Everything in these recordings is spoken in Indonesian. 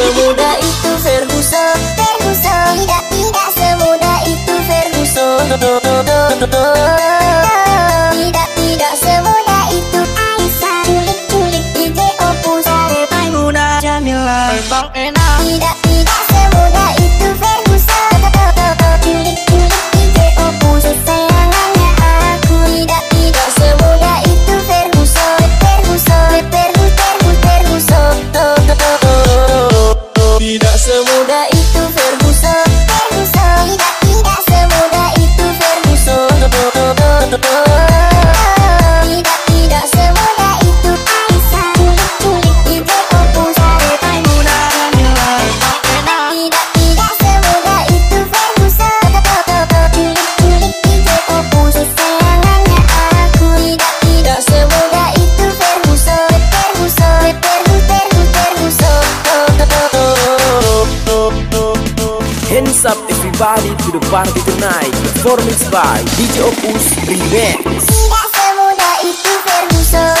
semudah itu Ferguson. Ferguson Tidak, tidak semudah itu Ferguson. Tidak, tidak semudah itu Aisyah. Culik, culik DJ Opus Maimunah Jamila Bang enak Tidak, tidak semudah itu up everybody to the party tonight. Performance by DJ Opus Remix. Semudah itu Ferguson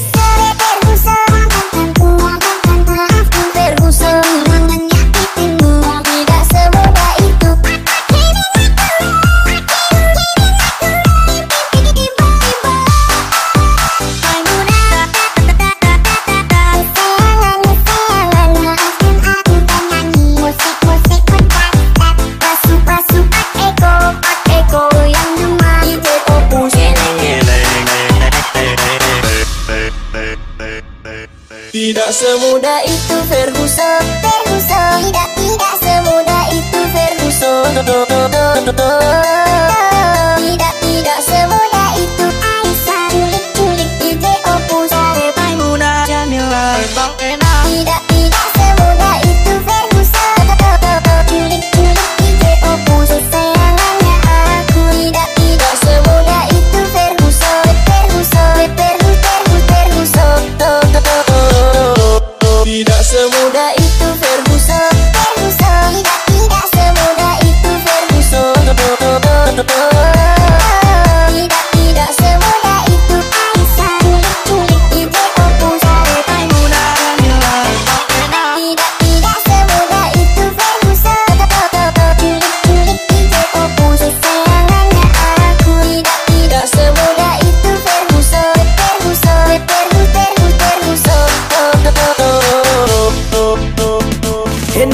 Tidak semudah itu Ferguson. Ferguson Tidak, tidak semudah itu Ferguson. Tidak, tidak semudah itu Aisyah Culik, culik DJ Opus Maimunah Jamila. Bang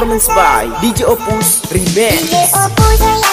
Performance by DJ Opus Remix. DJ Opus